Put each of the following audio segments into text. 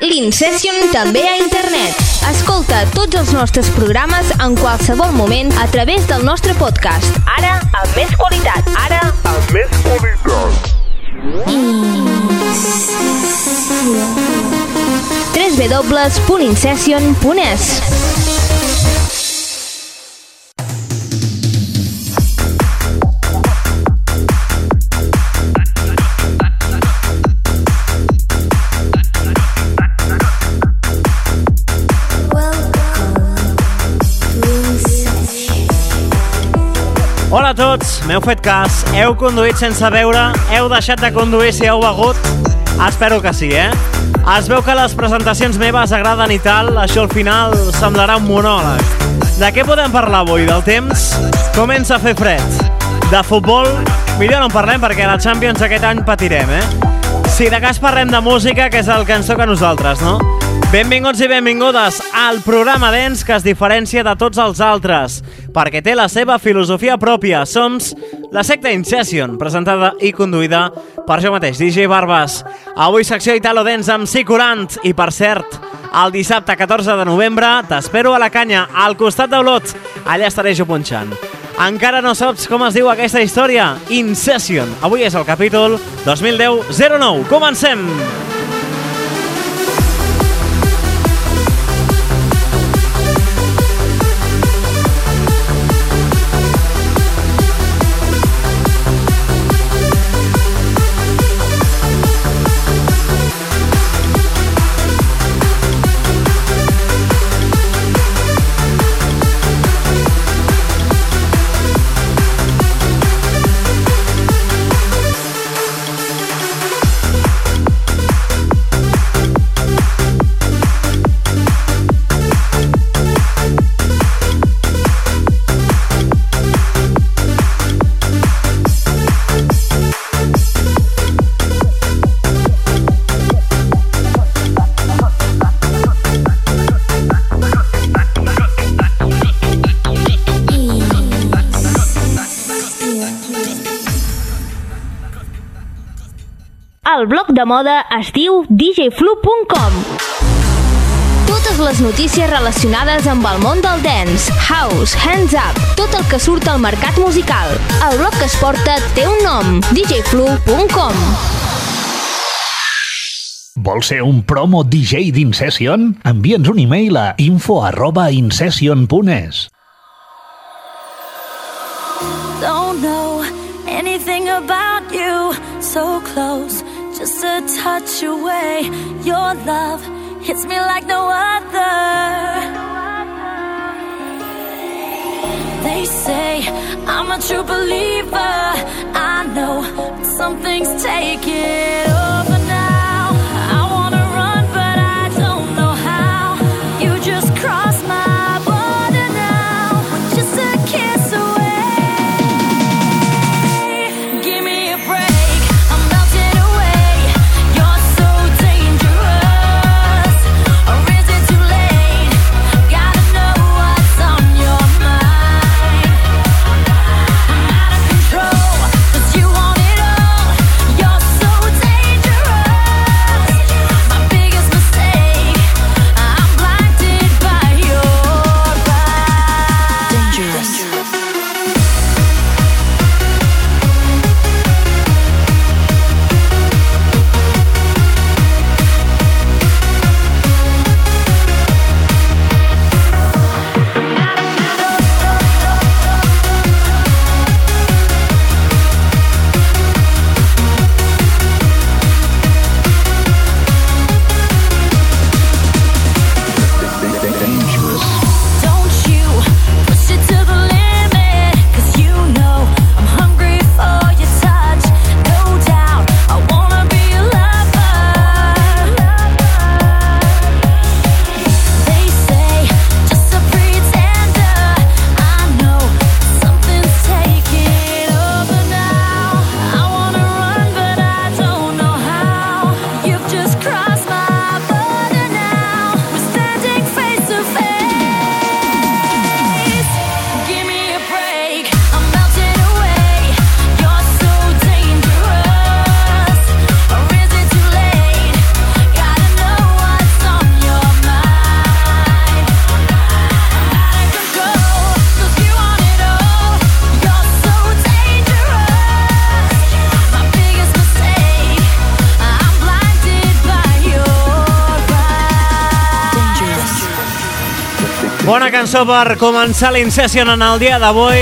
l'Incession també a internet. Escolta tots els nostres programes en qualsevol moment a través del nostre podcast. Ara, amb més qualitat. Ara, amb més qualitat. www.incession.es Hola a tots, m'heu fet cas, heu conduït sense veure, heu deixat de conduir si heu begut? Espero que sí, eh? Es veu que les presentacions meves agraden i tal, això al final semblarà un monòleg. De què podem parlar avui? Del temps? Comença a fer fred. De futbol? Millor no en parlem perquè la Champions aquest any patirem, eh? Si de cas parlem de música, que és el que ens toca a nosaltres, no? Benvinguts i benvingudes al programa Dens que es diferencia de tots els altres perquè té la seva filosofia pròpia. Som la secta Incession, presentada i conduïda per jo mateix, DJ Barbas. Avui secció Italo Dens amb Sicurant i, per cert, el dissabte 14 de novembre t'espero a la canya, al costat d'Olot. Allà estaré jo punxant. Encara no saps com es diu aquesta història? Incession. Avui és el capítol 2010-09. Comencem! Comencem! Blog de moda es diu djflu.com totes les notícies relacionades amb el món del dance, house, hands up, tot el que surt al mercat musical. El blog que es porta té un nom, djflu.com. Vols ser un promo DJ d'Incession? Envia'ns un e-mail a info arroba incession.es. Don't know anything about you so close just a touch away. Your love hits me like no other. They say I'm a true believer. I know something's taking over. Cançó per començar l'Incession en el dia d'avui.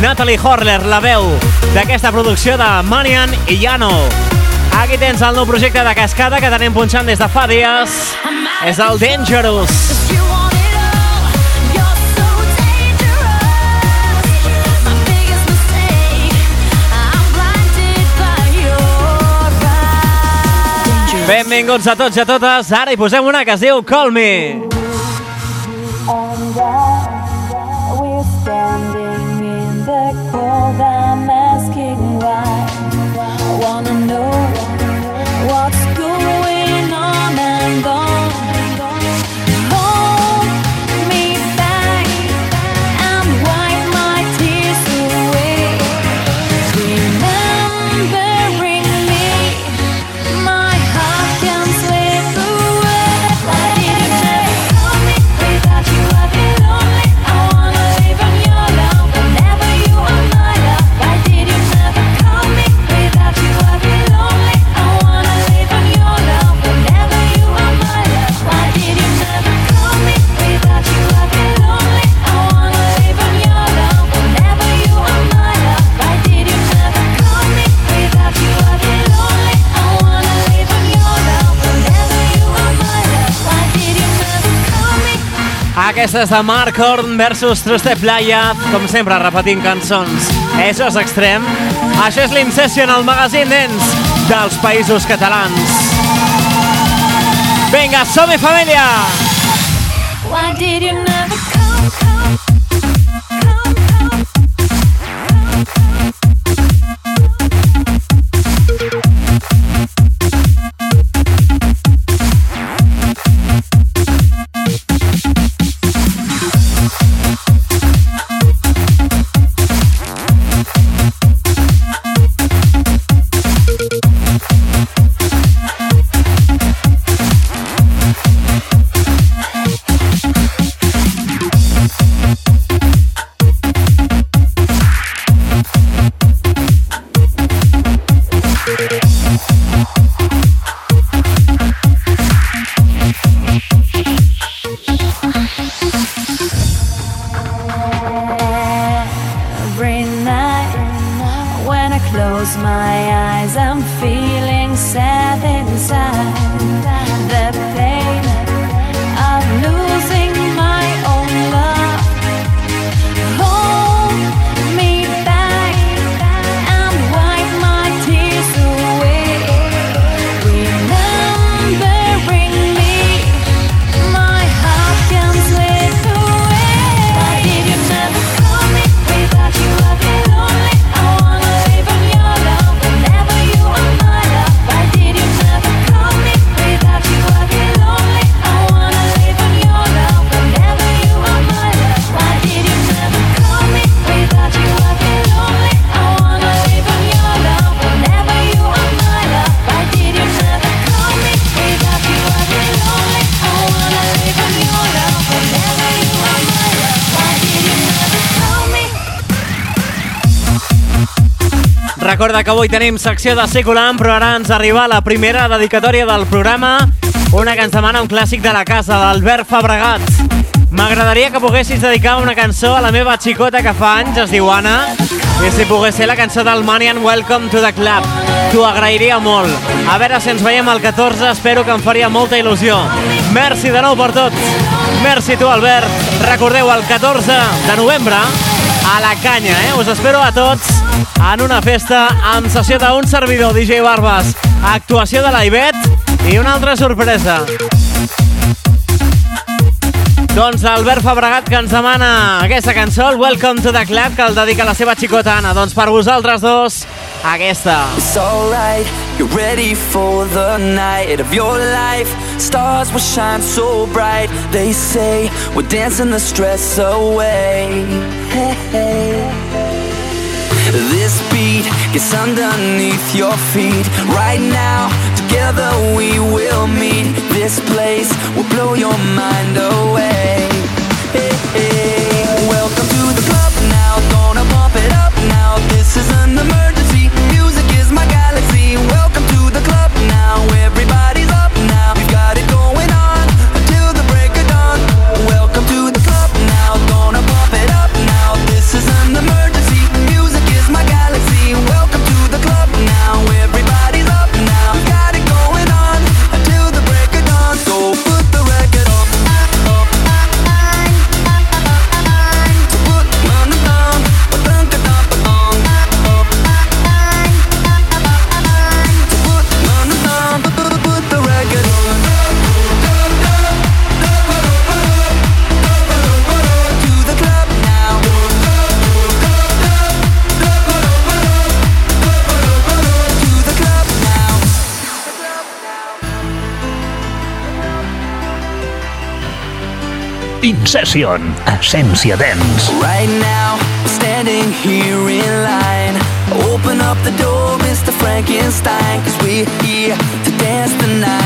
Natalie Horler, la veu d'aquesta producció de Manian i Yano. Aquí tens el nou projecte de Cascada que tenim punxant des de fa dies. És el Dangerous. Benvinguts a tots i a totes. Ara hi posem una que es diu Call Me. Aquesta és de Mark Horn versus Truste Playa, com sempre repetint cançons. Això és extrem. Això és l'Incession, el magazín dents dels països catalans. Vinga, som-hi, família! Why did you never avui tenim secció de Seculam, però ara ens arriba la primera dedicatòria del programa, una que ens demana un clàssic de la casa, d'Albert Fabregat. M'agradaria que poguessis dedicar una cançó a la meva xicota que fa anys, es diu Anna, i si pogués ser la cançó del Manian Welcome to the Club. T'ho agrairia molt. A veure si ens veiem el 14, espero que em faria molta il·lusió. Merci de nou per tot. Merci tu, Albert. Recordeu, el 14 de novembre, a la canya, eh? Us espero a tots en una festa amb sessió d'un servidor, DJ Barbas, actuació de l'Ivet i una altra sorpresa. Doncs Albert Fabregat que ens demana aquesta cançó, el Welcome to the Club, que el dedica a la seva xicota Anna. Doncs per vosaltres dos, aquesta. It's alright, you're ready for the night of your life. Stars will shine so bright. They say we're dancing the stress away. Hey, hey. This beat gets underneath your feet. Right now, together we will meet. This place will blow your mind away. Hey, hey. Welcome to the club now. Gonna pump it up now. This is an emergency. In Session, Essència Dance. Right now, standing here in line Open up the door, Mr. Frankenstein Cause we're here to dance the night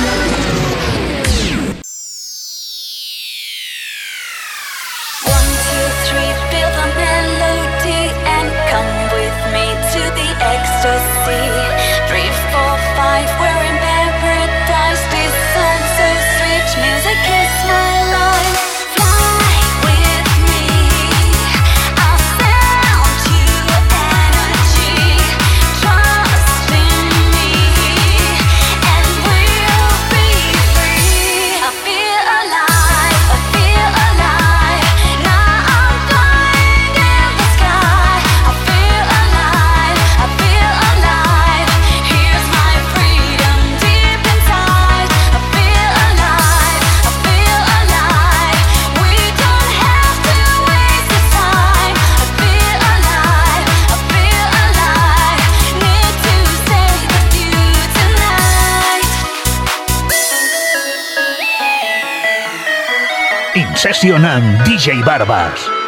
Session and DJ Barbas.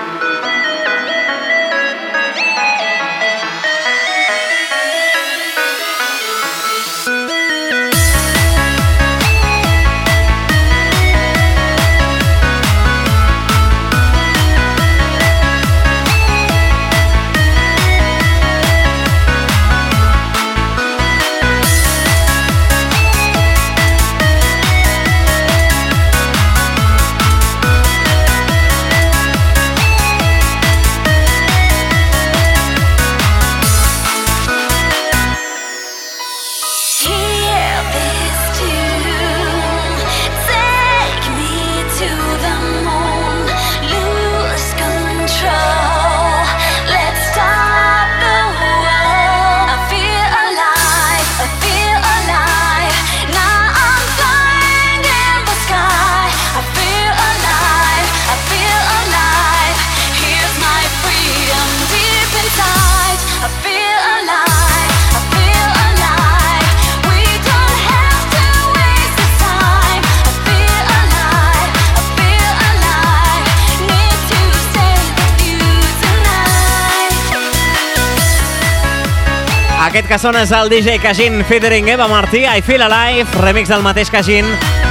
sones el DJ Cajin featuring Eva Martí, I Feel Alive, remix del mateix Cajin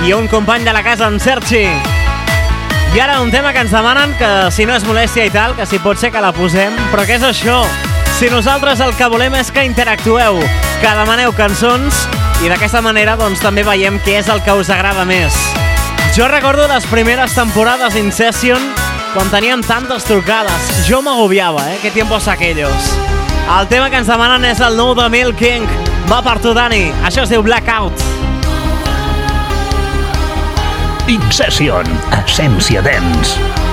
i un company de la casa, en Sergi. I ara un tema que ens demanen que si no és molèstia i tal, que si pot ser que la posem, però què és això? Si nosaltres el que volem és que interactueu, que demaneu cançons i d'aquesta manera doncs també veiem què és el que us agrada més. Jo recordo les primeres temporades d'Incession quan teníem tantes trucades. Jo m'agobiava, eh? Que tiempos aquellos. El tema que ens demanen és el nou de Mil King. Va per tu, Dani. Això es diu Blackout. Incession, essència dance.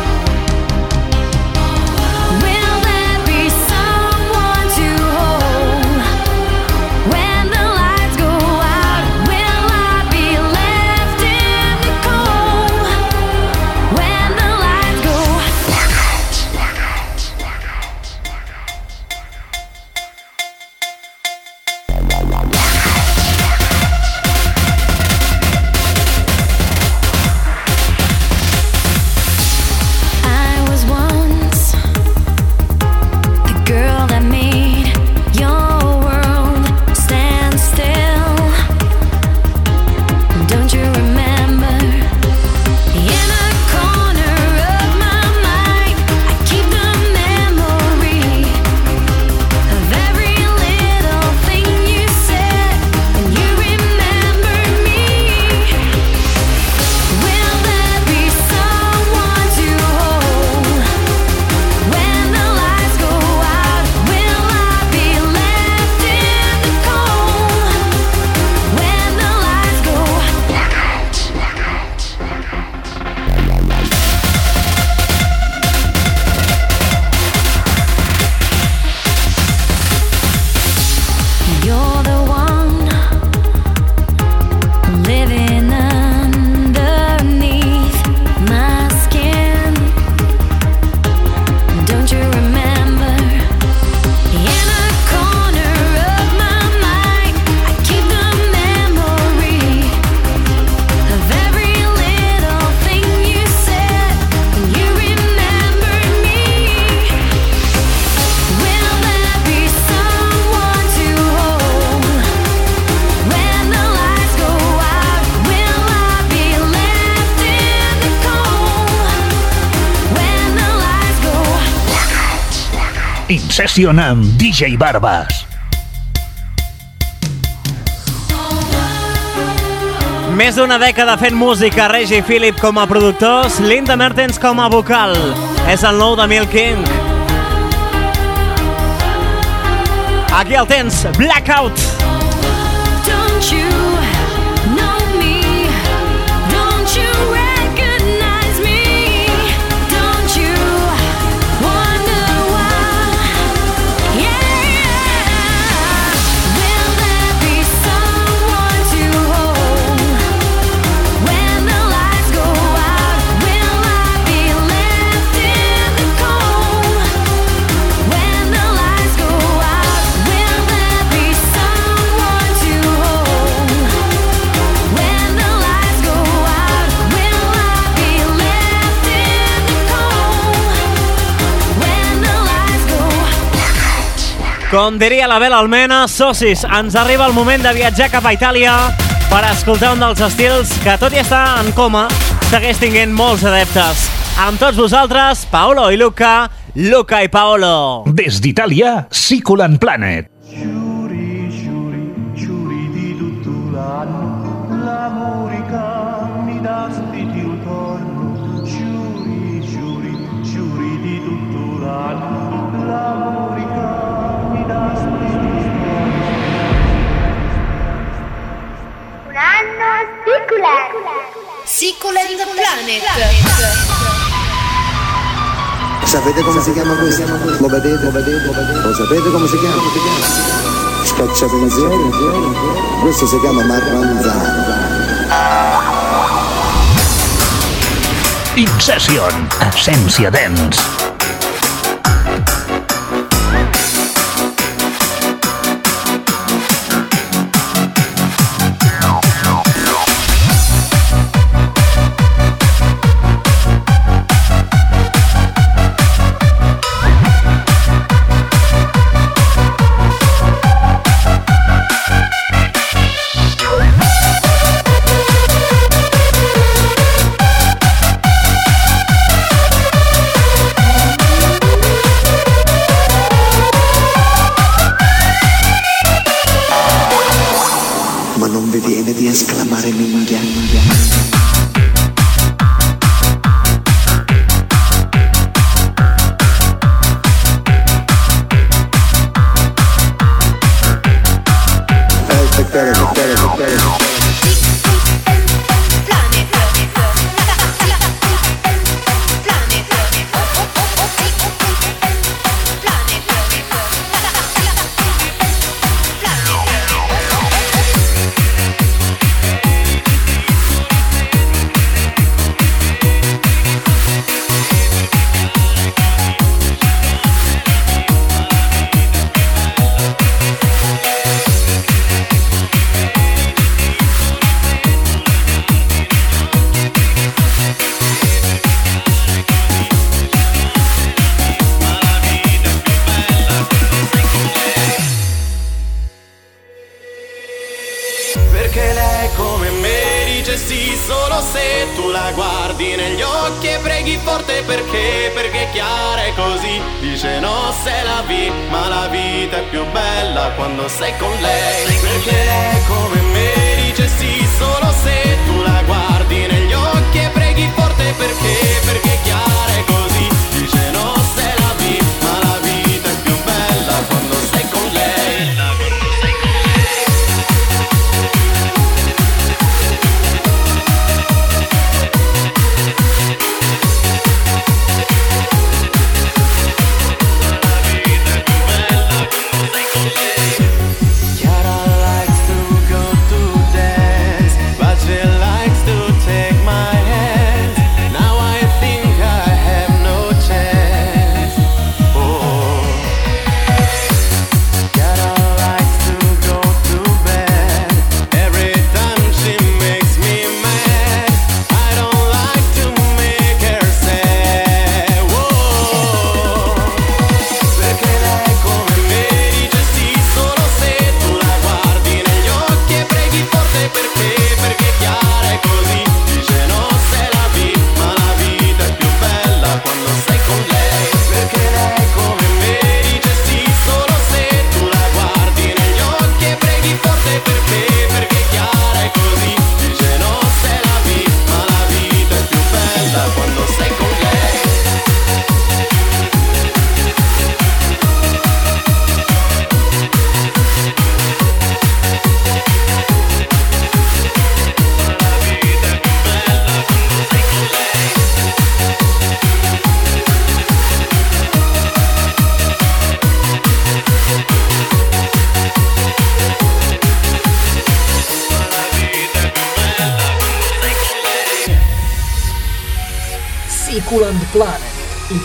Incession amb DJ Barbas. Més d'una dècada fent música, Reggie Philip com a productors, Linda Mertens com a vocal. És el nou de Mil King. Aquí el tens, Blackout. Com diria la Bela Almena, socis, ens arriba el moment de viatjar cap a Itàlia per escoltar un dels estils que, tot i estar en coma, segueix tinguent molts adeptes. Amb tots vosaltres, Paolo i Luca, Luca i Paolo. Des d'Itàlia, Siculan Planet. Giuri, Siculand Planet. Sapete come si chiama questo? Lo vedete? Lo vedete? Lo sapete come si chiama? Scacciapensieri? Questo si chiama marranzano. Incession, essència dance.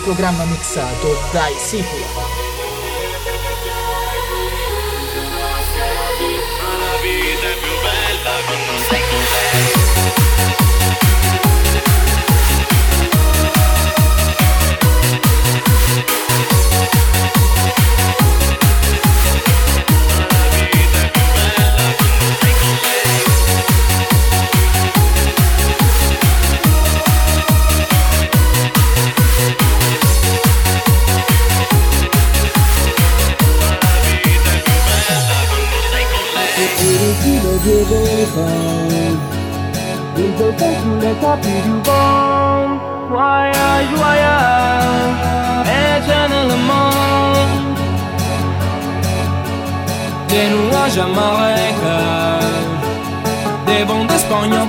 Programma mixato dai Sicula. on your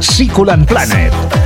Siculan Planet.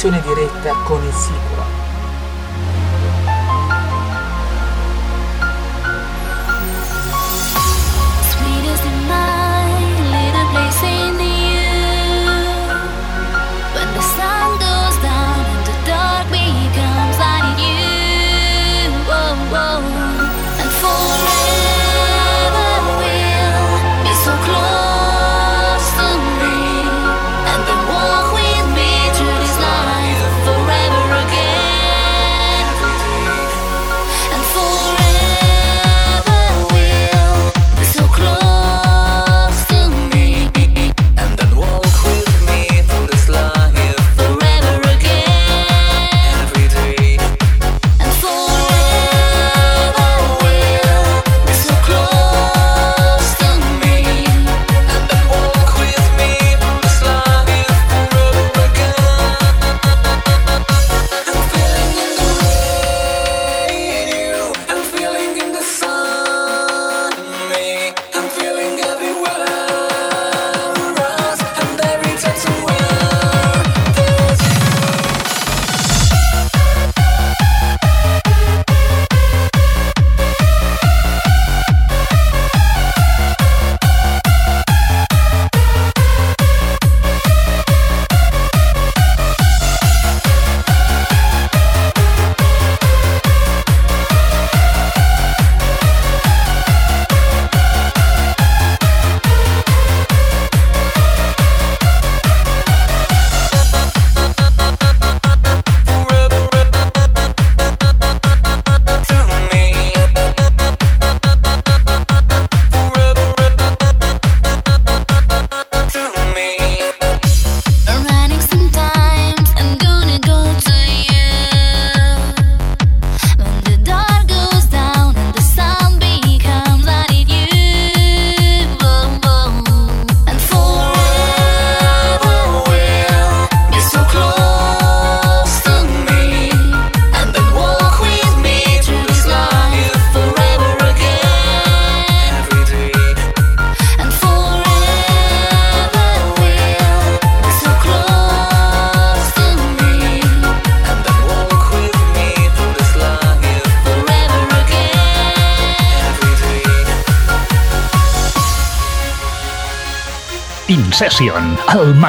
Connessione diretta con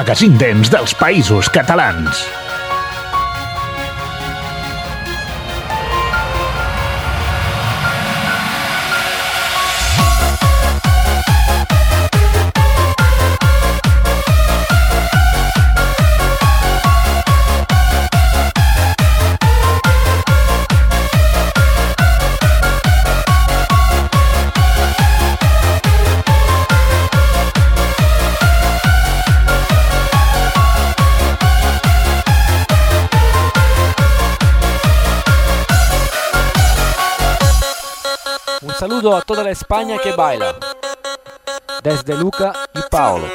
magazín dens dels països catalans. saludo a toda la España que baila. Desde Luca y Paolo.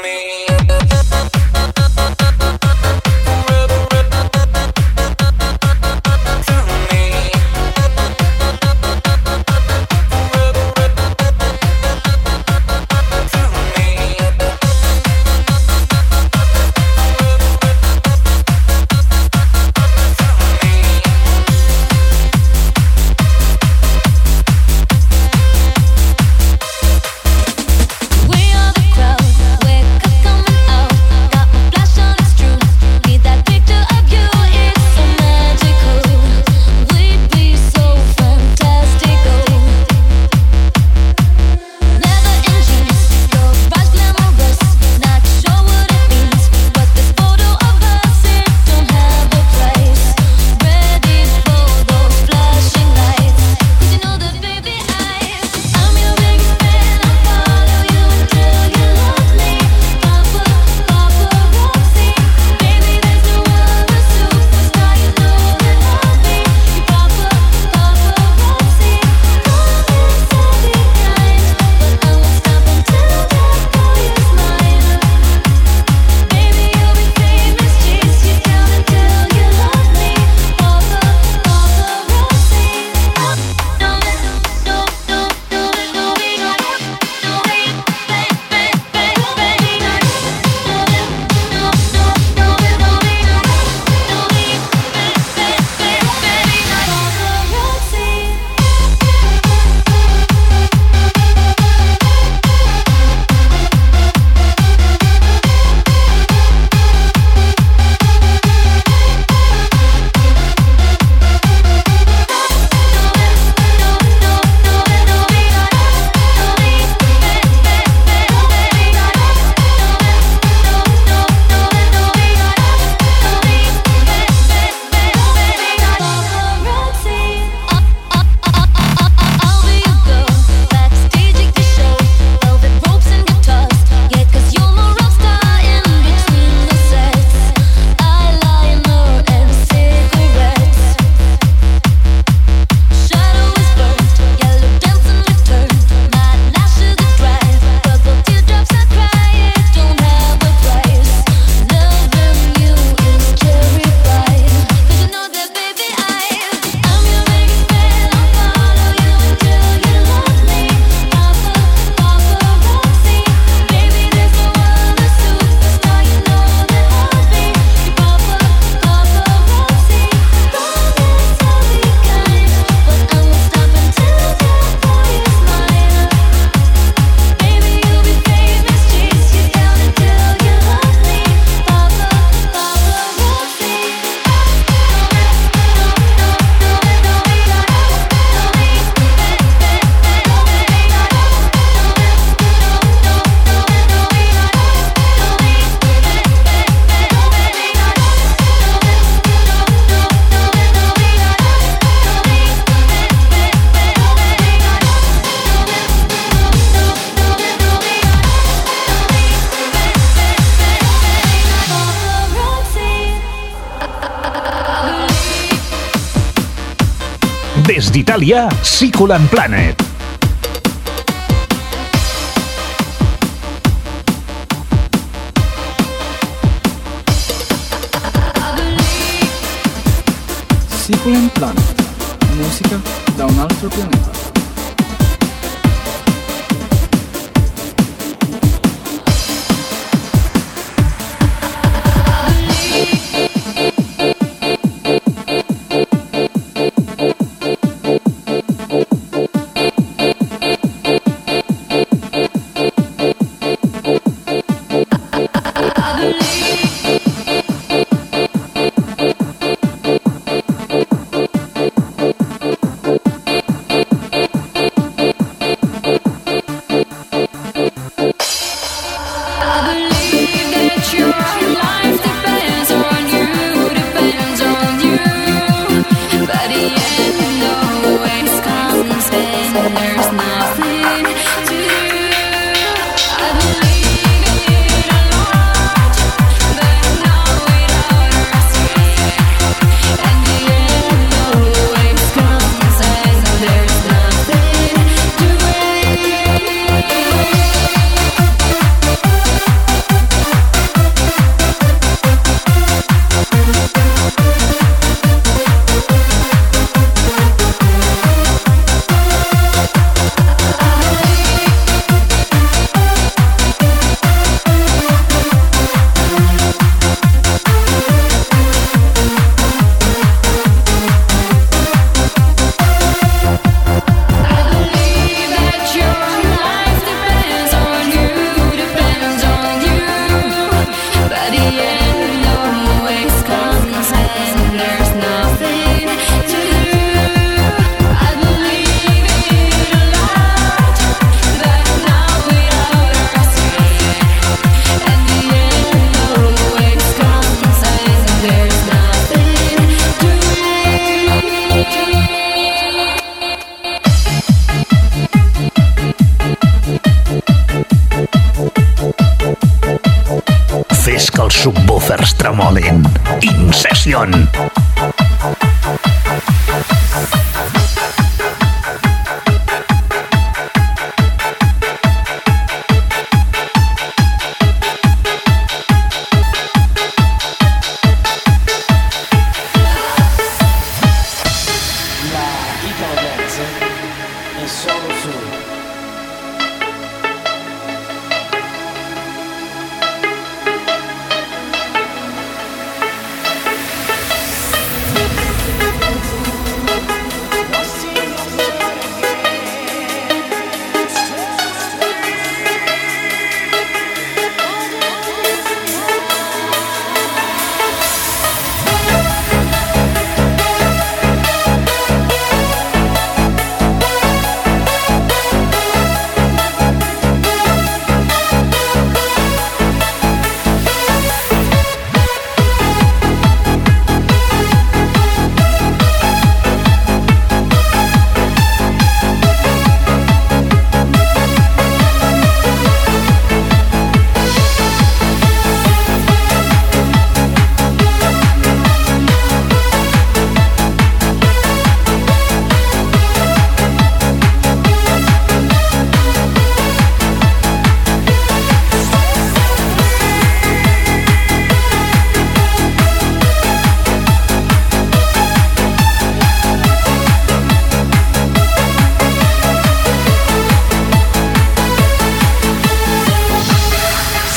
Italia, Siculan Planet. Siculan Planet. Musica da un altro pianeta.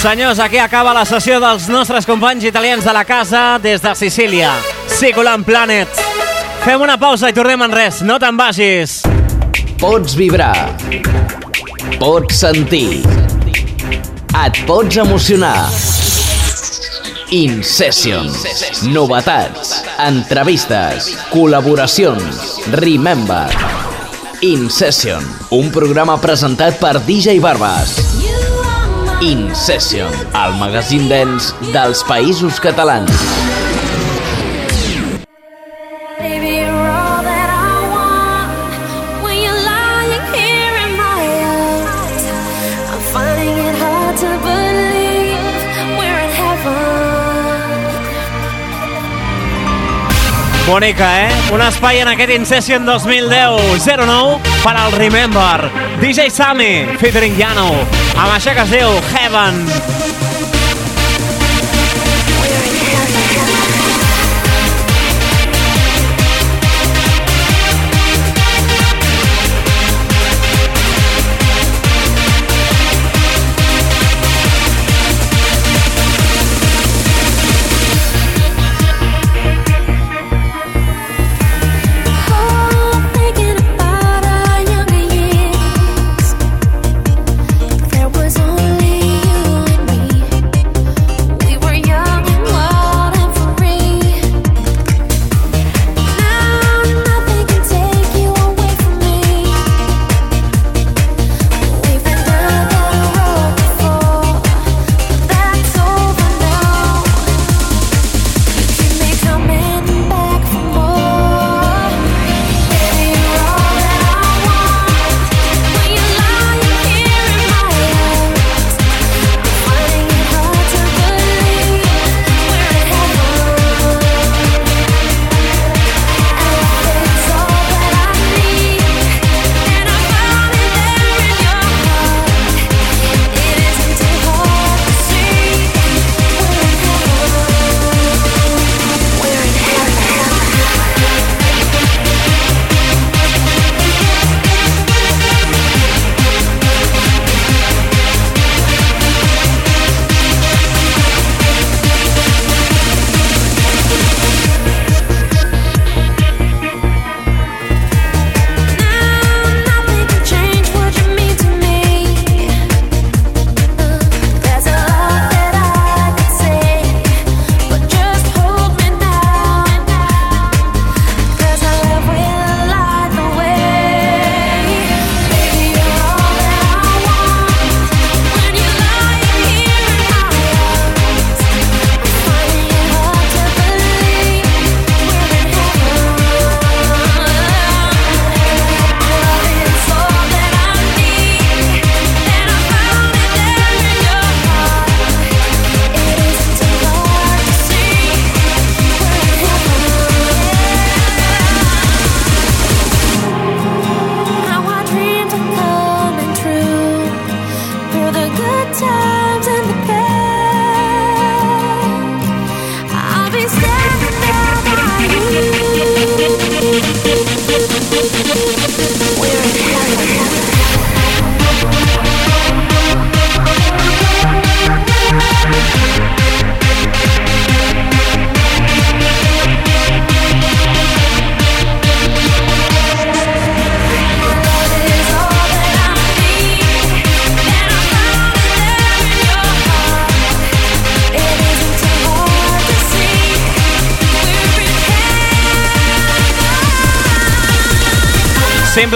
Senyors, aquí acaba la sessió dels nostres companys italians de la casa des de Sicília. Siculan Planet. Fem una pausa i tornem en res. No te'n vagis. Pots vibrar. Pots sentir. Et pots emocionar. InSession. Novetats. Entrevistes. Col·laboracions. Remember. InSession. Un programa presentat per DJ Barbas. InSession. El magazín dens dels països catalans. Baby, you're all that I want. When you're lying here in my arms, I'm finding it hard to believe we're in heaven. Bonica, eh? Un espai en aquest InSession 2010 09 per al Remember. DJ Sammy, featuring Yano, amb això que es diu Heaven.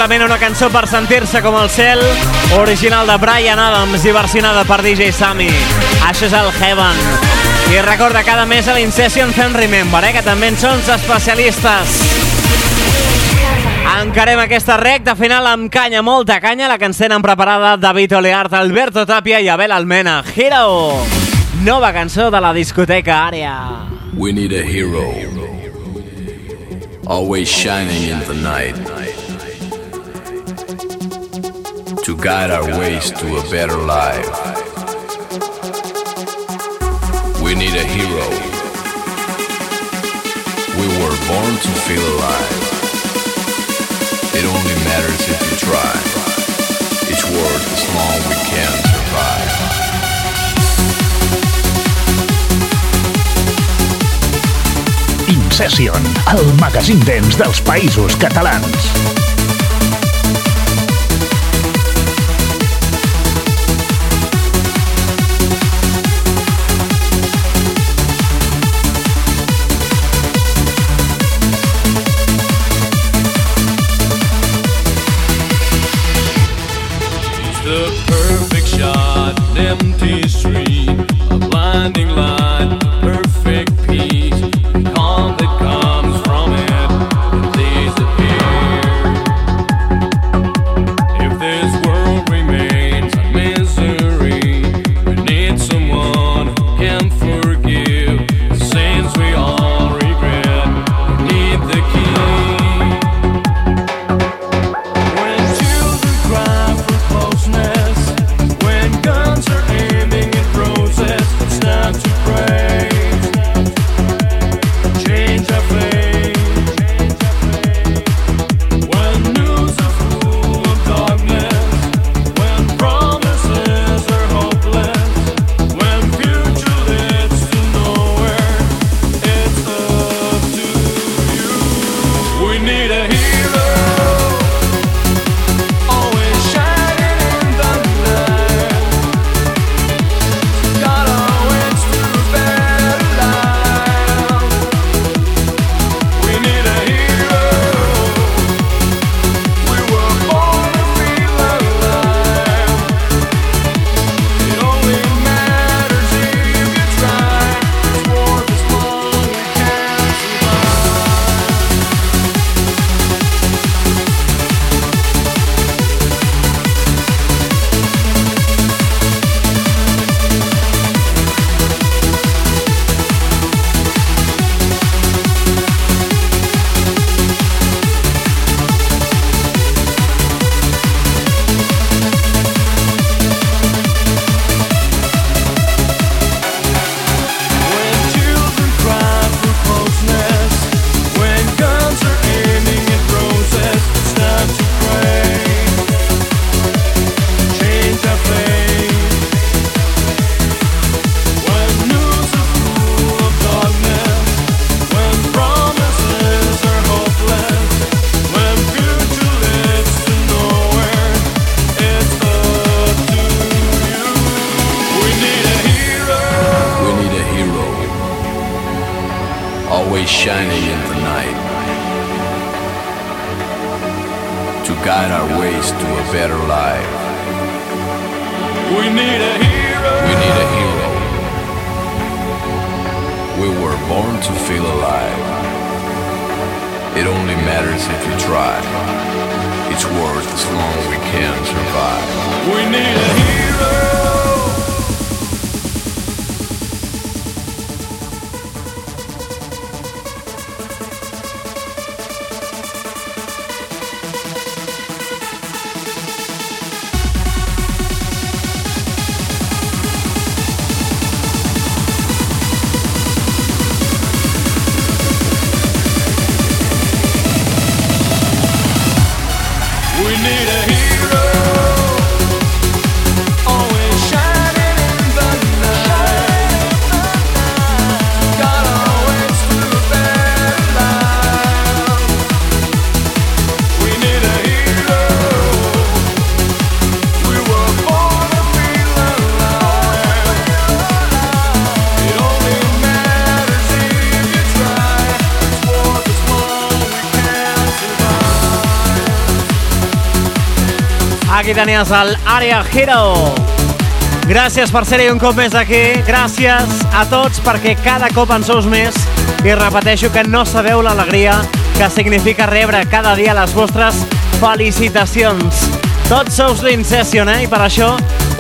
Simplement una cançó per sentir-se com el cel, original de Brian Adams i versionada per DJ Sammy. Això és el Heaven. I recorda, cada mes a l'Incession fem Remember, eh, que també en són especialistes. Encarem aquesta recta final amb canya, molta canya, la que ens tenen preparada David Oleart, Alberto Tapia i Abel Almena. Hero! Nova cançó de la discoteca Àrea. We need a hero, always shining in the night, to guide our ways to a better life. We need a hero. We were born to feel alive. It only matters if you try. Each word as long we can survive. Incession, el magazín dels països catalans. Born to feel alive. It only matters if you try. It's worth as long as we can survive. We need a hero. Aquí tenies el Area Hero. Gràcies per ser-hi un cop més aquí. Gràcies a tots perquè cada cop en sous més i repeteixo que no sabeu l'alegria que significa rebre cada dia les vostres felicitacions. Tots sous l'Incession, eh? I per això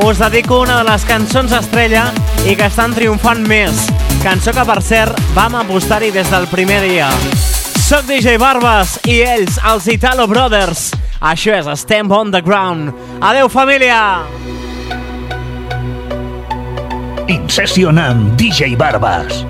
us dedico una de les cançons estrella i que estan triomfant més. Cançó que, per cert, vam apostar-hi des del primer dia. Soc DJ Barbas i ells, els Italo Brothers. Això és Stamp on the Ground. Adeu, família! Incession amb DJ Barbas.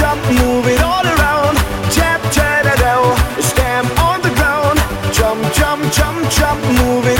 Jump, jump, move it all around. Tap, tap, da. Oh, stamp on the ground, jump, jump, jump, jump, move it